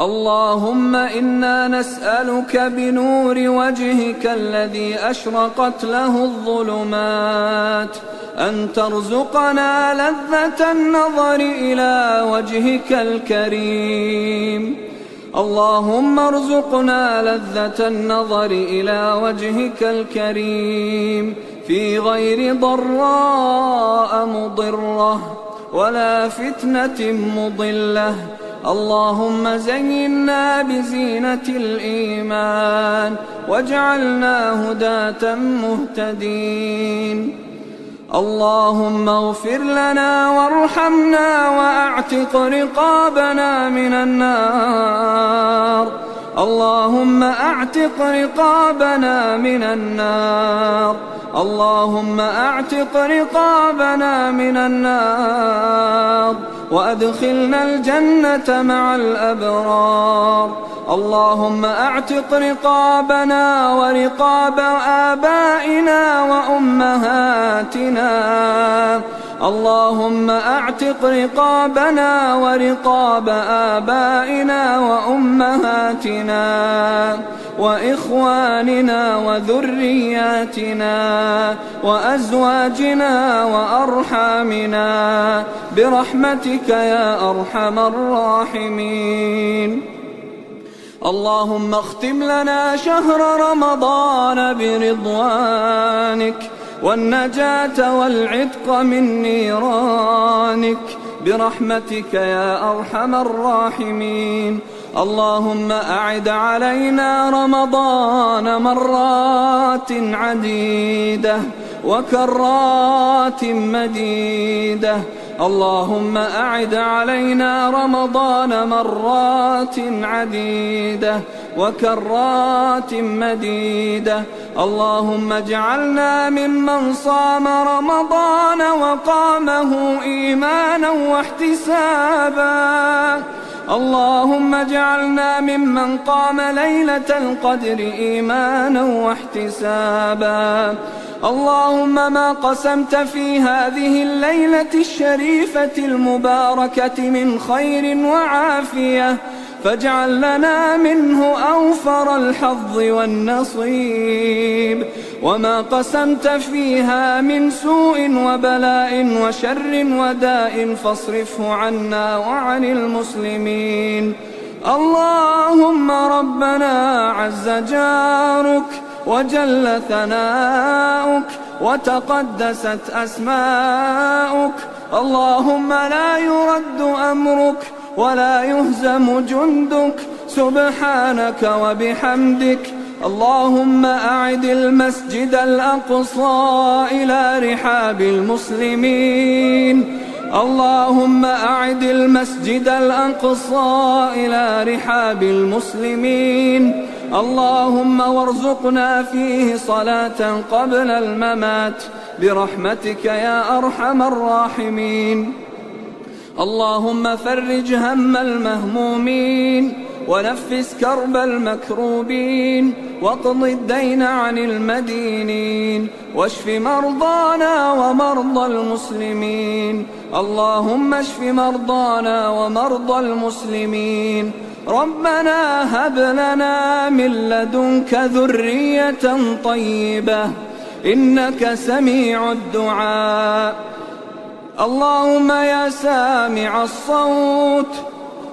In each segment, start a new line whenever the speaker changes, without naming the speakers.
اللهم إنا نسألك بنور وجهك الذي أشرقت له الظلمات أن ترزقنا لذة النظر إلى وجهك الكريم. اللهم ارزقنا لذة النظر إلى وجهك الكريم. في غير ضراء مضرة ولا فتنة مضلة. اللهم زينا بزينة الإيمان واجعلنا هداة مهتدين. اللهم اغفر لنا وارحمنا وأعتق رقابنا من النار. اللهم أعتق رقابنا من النار. اللهم أعتق رقابنا من النار. وأدخلنا الجنة مع الأبرار. اللهم أعتق رقابنا ورقاب آبائنا وأمهاتنا. اللهم أعتق رقابنا ورقاب آبائنا وأمهاتنا وإخواننا وذرياتنا وأزواجنا وأرحامنا برحمتك يا أرحم الراحمين. اللهم اختم لنا شهر رمضان برضوانك والنجاة والعتق من نيرانك برحمتك يا أرحم الراحمين. اللهم أعد علينا رمضان مرات عديدة وكرات مديدة اللهم أعد علينا رمضان مرات عديدة وكرات مديدة. اللهم اجعلنا ممن صام رمضان وقامه إيمانا واحتسابا. اللهم اجعلنا ممن قام ليلة القدر إيمانا واحتسابا. اللهم ما قسمت في هذه الليلة الشريفة المباركة من خير وعافية. فاجعل لنا منه أوفر الحظ والنصيب. وما قسمت فيها من سوء وبلاء وشر وداء فاصرفه عنا وعن المسلمين. اللهم ربنا عز جارك وجل ثناؤك وتقدست أسماؤك. اللهم لا يرد أمرك ولا يهزم جندك. سبحانك وبحمدك. اللهم أعد المسجد الأقصى إلى رحاب المسلمين. اللهم أعد المسجد الأقصى إلى رحاب المسلمين. اللهم وارزقنا فيه صلاة قبل الممات. برحمتك يا أرحم الراحمين. اللهم فرج هم المهمومين ونفس كرب المكروبين واقض الدين عن المدينين واشف مرضانا ومرضى المسلمين اللهم اشف مرضانا ومرضى المسلمين ربنا هب لنا من لدنك ذرية طيبة إنك سميع الدعاء اللهم يا سامع الصوت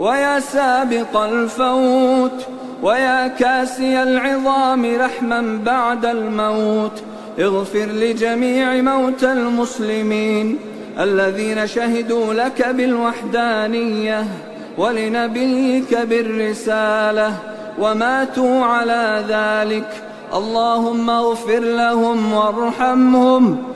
ويا سابق الفوت ويا كاسي العظام رحما بعد الموت. اغفر لجميع موتى المسلمين الذين شهدوا لك بالوحدانية ولنبيك بالرسالة وماتوا على ذلك. اللهم اغفر لهم وارحمهم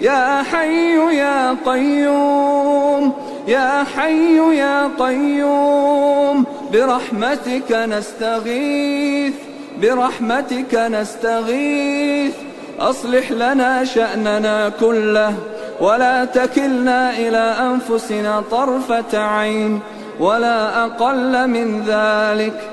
يا حي يا قيوم يا حي يا قيوم برحمتك نستغيث برحمتك نستغيث. أصلح لنا شأننا كله ولا تكلنا إلى أنفسنا طرفة عين ولا أقل من ذلك.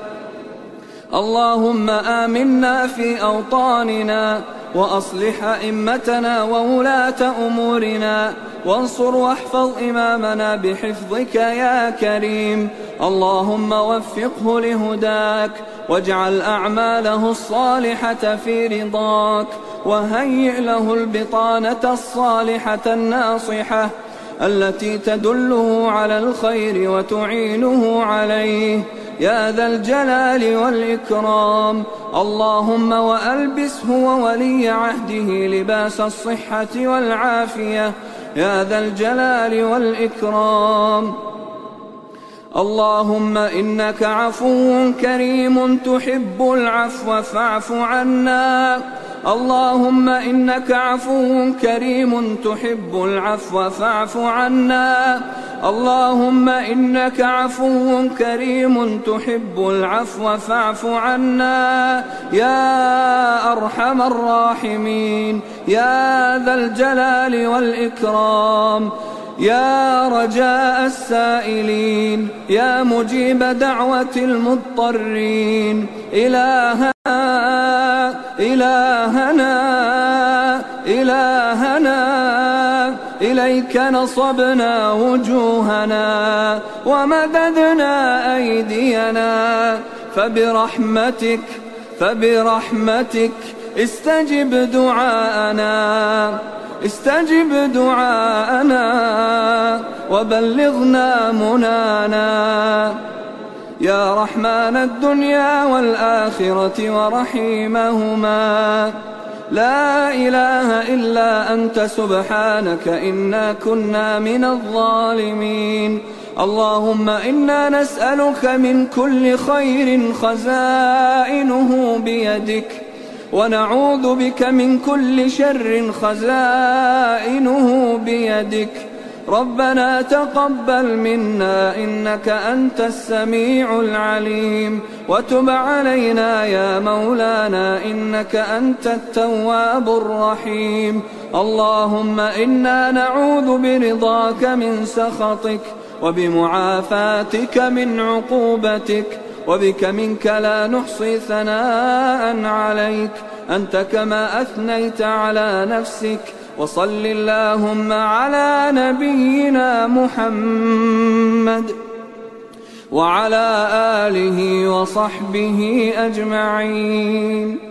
اللهم آمنا في أوطاننا وأصلح أئمتنا وولاة أمورنا وانصر واحفظ إمامنا بحفظك يا كريم. اللهم وفقه لهداك واجعل أعماله الصالحة في رضاك وهيئ له البطانة الصالحة الناصحة التي تدله على الخير وتعينه عليه. يا ذا الجلال والإكرام. اللهم وألبسه وولي عهده لباس الصحة والعافية. يا ذا الجلال والإكرام. اللهم إنك عفو كريم تحب العفو فاعف عنا. اللهم إنك عفو كريم تحب العفو فاعف عنا. اللهم إنك عفو كريم تحب العفو فاعف عنا. يا أرحم الراحمين يا ذا الجلال والإكرام يا رجاء السائلين يا مجيب دعوة المضطرين. إلهنا إلهنا إلهنا إليك نصبنا وجوهنا ومددنا أيدينا. فبرحمتك فبرحمتك استجب دعاءنا استجب دعاءنا وبلغنا منانا. يا رحمن الدنيا والآخرة ورحيمهما. لا إله إلا أنت سبحانك إنا كنا من الظالمين. اللهم إنا نسألك من كل خير خزائنه بيدك ونعوذ بك من كل شر خزائنه بيدك. ربنا تقبل منا إنك أنت السميع العليم وتب علينا يا مولانا إنك أنت التواب الرحيم اللهم إنا نعوذ برضاك من سخطك وبمعافاتك من عقوبتك وبك منك لا نحصي ثناء عليك. أنت كما أثنيت على نفسك. وصل اللهم على نبينا محمد وعلى آله وصحبه أجمعين.